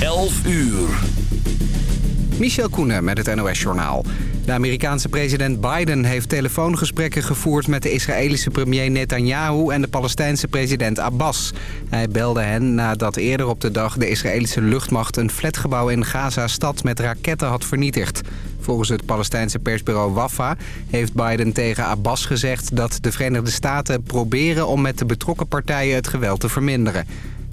11 uur. Michel Koenen met het NOS-journaal. De Amerikaanse president Biden heeft telefoongesprekken gevoerd... met de Israëlische premier Netanyahu en de Palestijnse president Abbas. Hij belde hen nadat eerder op de dag de Israëlische luchtmacht... een flatgebouw in Gaza-stad met raketten had vernietigd. Volgens het Palestijnse persbureau Wafa heeft Biden tegen Abbas gezegd... dat de Verenigde Staten proberen om met de betrokken partijen het geweld te verminderen.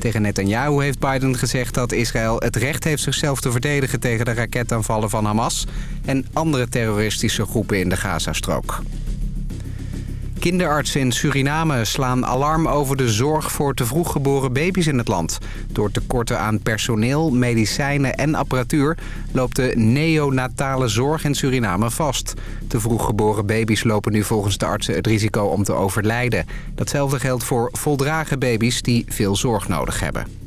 Tegen Netanyahu heeft Biden gezegd dat Israël het recht heeft zichzelf te verdedigen tegen de raketaanvallen van Hamas en andere terroristische groepen in de Gazastrook. Kinderartsen in Suriname slaan alarm over de zorg voor te vroeg geboren baby's in het land. Door tekorten aan personeel, medicijnen en apparatuur loopt de neonatale zorg in Suriname vast. Te vroeg geboren baby's lopen nu volgens de artsen het risico om te overlijden. Datzelfde geldt voor voldragen baby's die veel zorg nodig hebben.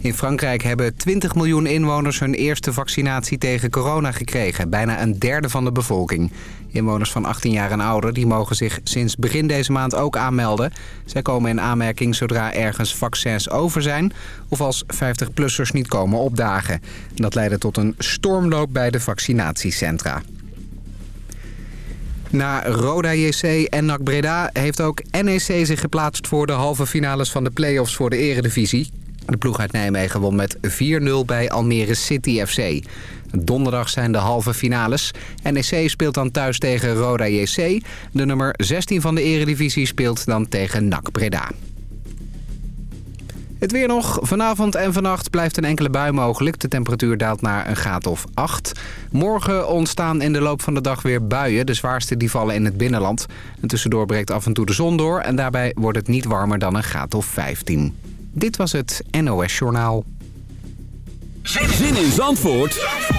In Frankrijk hebben 20 miljoen inwoners hun eerste vaccinatie tegen corona gekregen. Bijna een derde van de bevolking. Inwoners van 18 jaar en ouder die mogen zich sinds begin deze maand ook aanmelden. Zij komen in aanmerking zodra ergens vaccins over zijn... of als 50-plussers niet komen opdagen. Dat leidde tot een stormloop bij de vaccinatiecentra. Na Roda JC en NAC Breda heeft ook NEC zich geplaatst voor de halve finales van de play-offs voor de eredivisie. De ploeg uit Nijmegen won met 4-0 bij Almere City FC. Donderdag zijn de halve finales. NEC speelt dan thuis tegen Roda JC. De nummer 16 van de eredivisie speelt dan tegen NAC Breda. Het weer nog. Vanavond en vannacht blijft een enkele bui mogelijk. De temperatuur daalt naar een graad of 8. Morgen ontstaan in de loop van de dag weer buien. De zwaarste die vallen in het binnenland. En tussendoor breekt af en toe de zon door. En daarbij wordt het niet warmer dan een graad of 15. Dit was het NOS Journaal. Zin in Zandvoort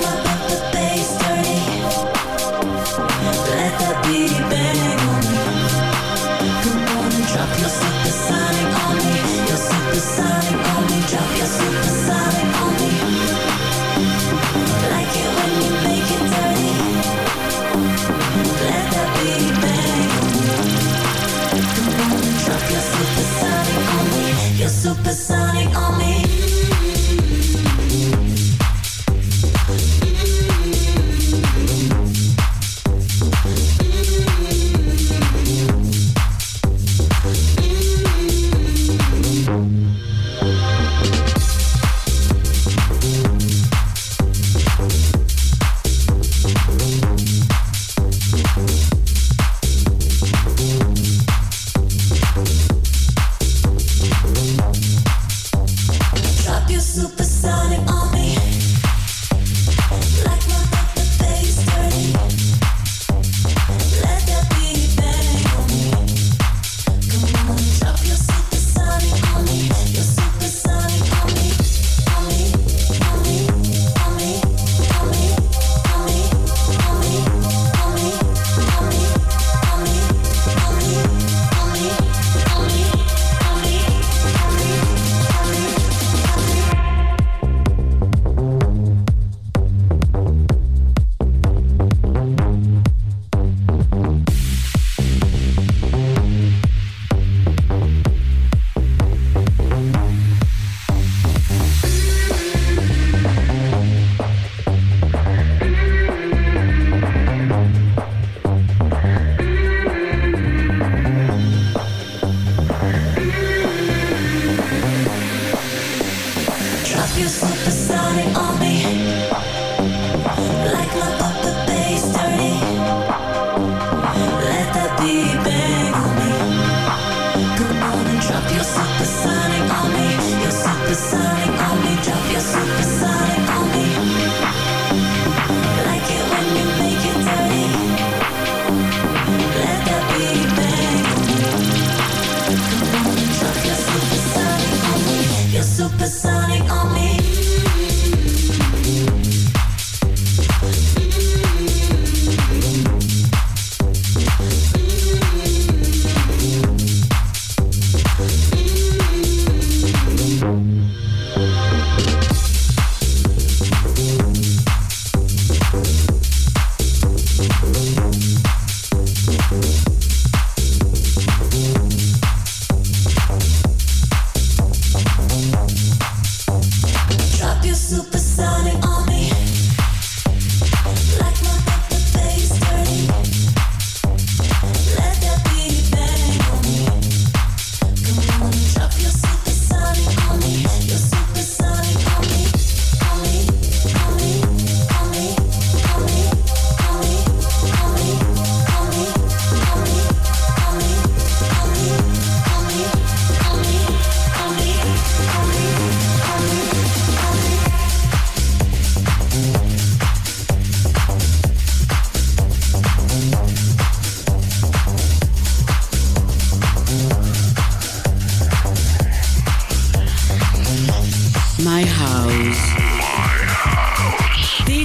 club.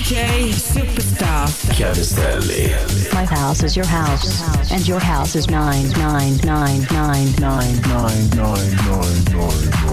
DJ superstar My house is your house, and your house is mine, mine, mine, mine, mine, mine, mine, mine, mine, mine.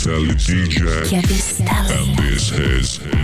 Mr. Chiavistelli DJ. Chiavistelli. And this is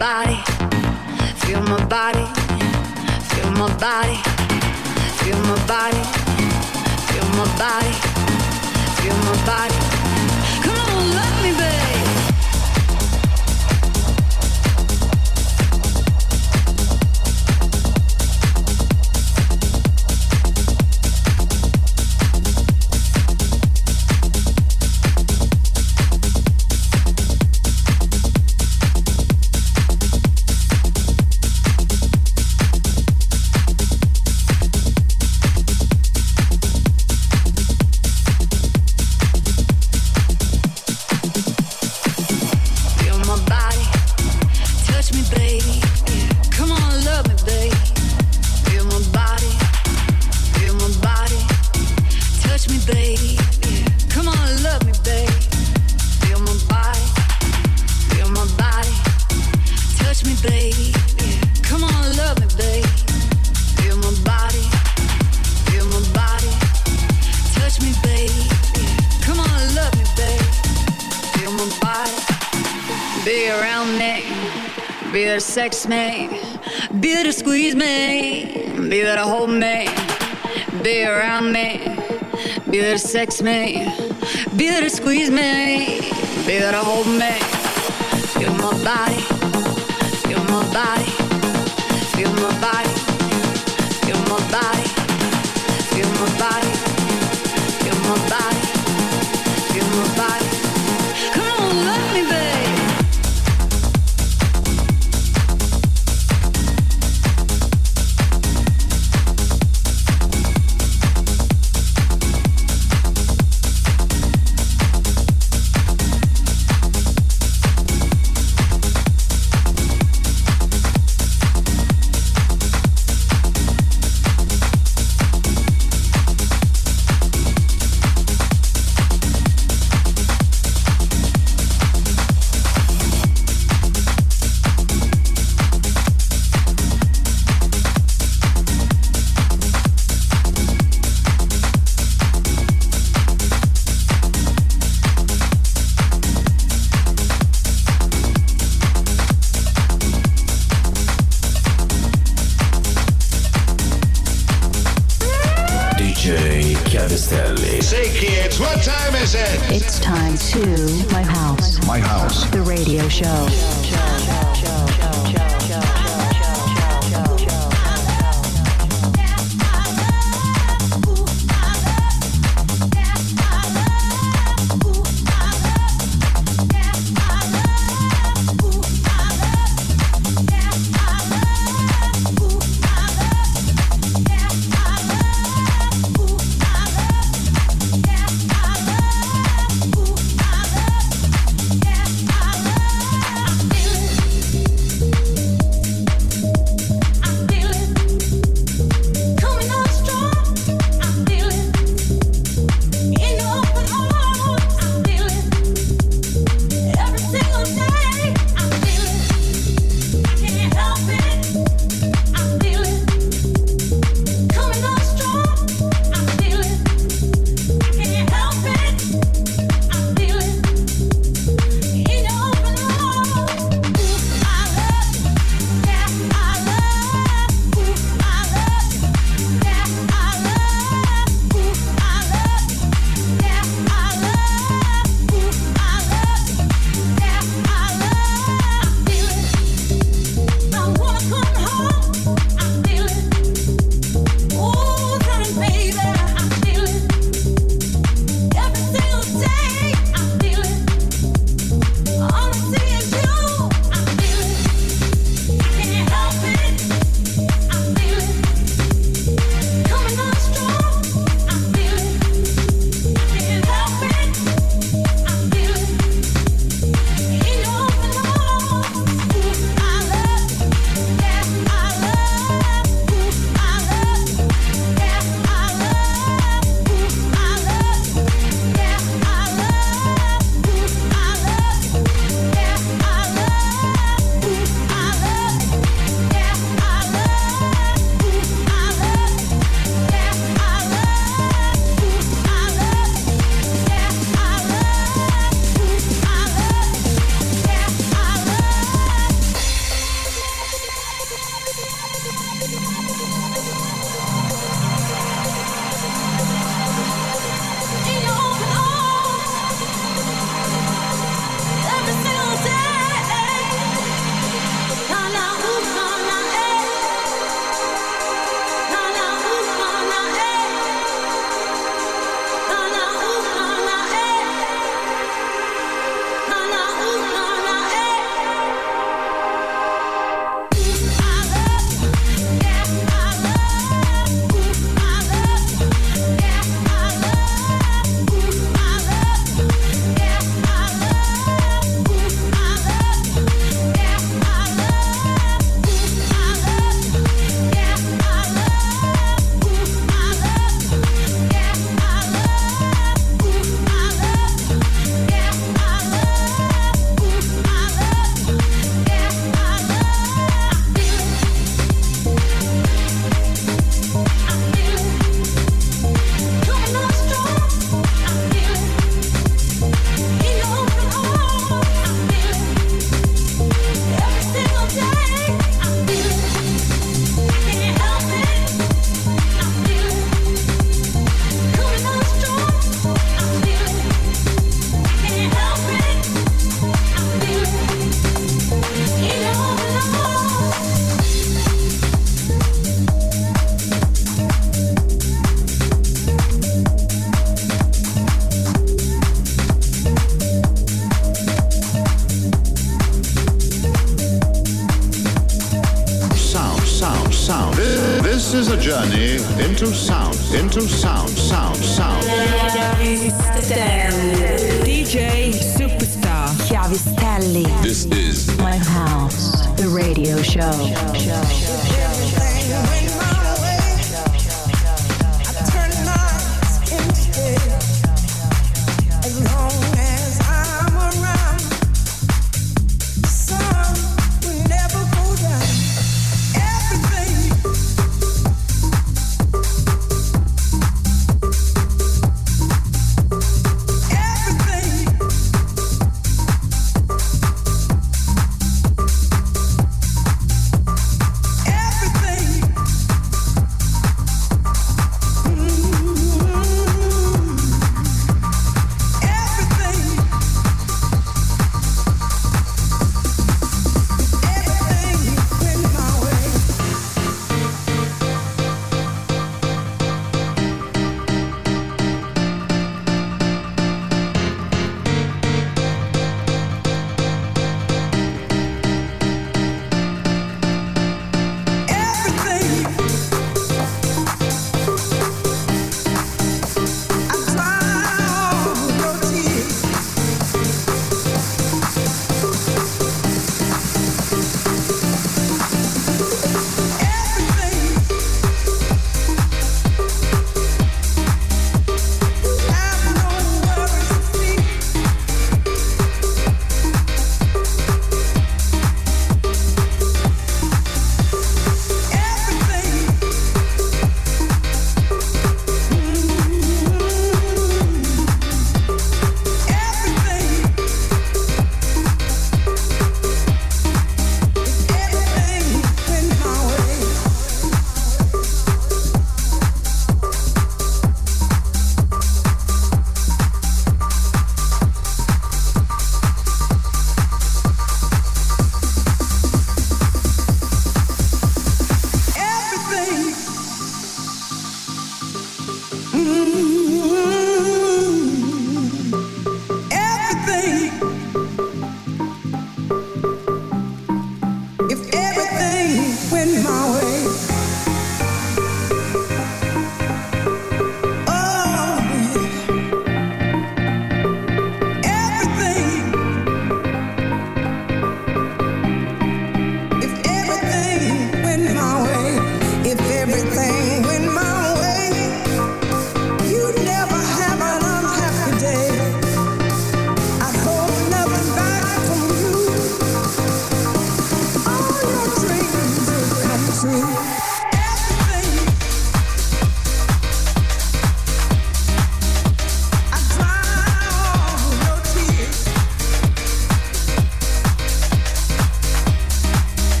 body, feel my body, feel my body, feel my body, feel my body, feel my body. sex me, be there to squeeze me, be there to hold me, be around me, be there to sex me, be there to squeeze me, be there to hold me. Feel my body, feel my body, feel my body, feel my body, feel my body, feel my body.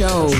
Show.